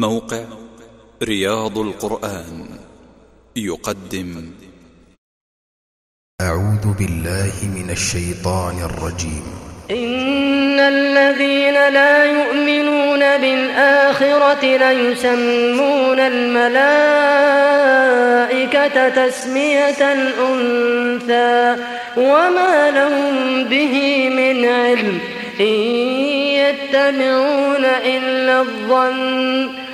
موقع رياض القرآن يقدم. أعوذ بالله من الشيطان الرجيم. إن الذين لا يؤمنون بالآخرة ليسمون الملائكة تسمية الأنثى وما لهم به من علم إن يتبعون إلا الظن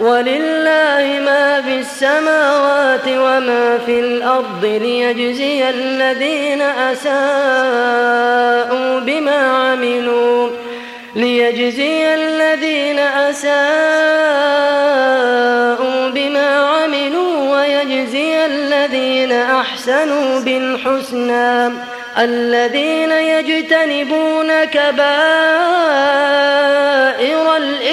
ولله ما في السماوات وما في الأرض ليجزي الذين أساءوا بما عملوا. ليجزي الذين أساءوا بما عملوا ويجزي الذين أحسنوا بالحسنى. الذين يجتنبون كبائر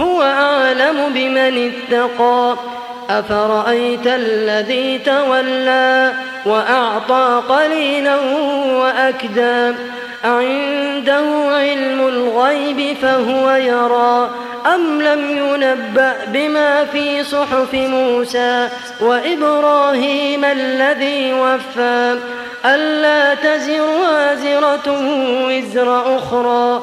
هو أعلم بمن اتقى. أفرأيت الذي تولى وأعطى قليلا وأكدى. عنده علم الغيب فهو يرى. أم لم ينبأ بما في صحف موسى وإبراهيم الذي وفى؟ ألا تزر وازرة وزر أخرى.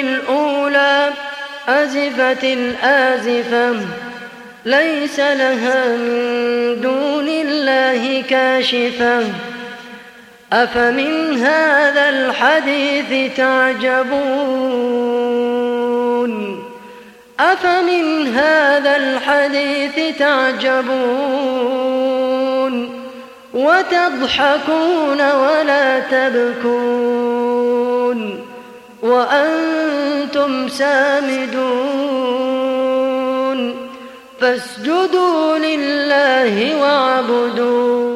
الأولى أزفت الآزفة ليس لها من دون الله كاشفة. أفمن هذا الحديث تعجبون؟ أفمن هذا الحديث تعجبون؟ وتضحكون ولا تبكون؟ وأنتم سامدون فاسجدوا لله واعبدون